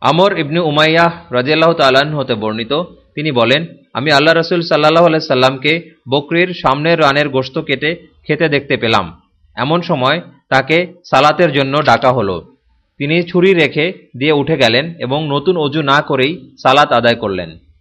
আমর ইবনু উমাইয়াহ রাজিয়াল্লাহ তাল্লাহ্ন হতে বর্ণিত। তিনি বলেন, আমি আল্লাহ রসুল সাল্লাহ সাল্লামকে বকরির সামনের রানের গোস্ত কেটে খেতে দেখতে পেলাম। এমন সময় তাকে সালাতের জন্য ডাকা হলো। তিনি ছুরি রেখে দিয়ে উঠে গেলেন এবং নতুন অজু না করেই সালাত আদায় করলেন।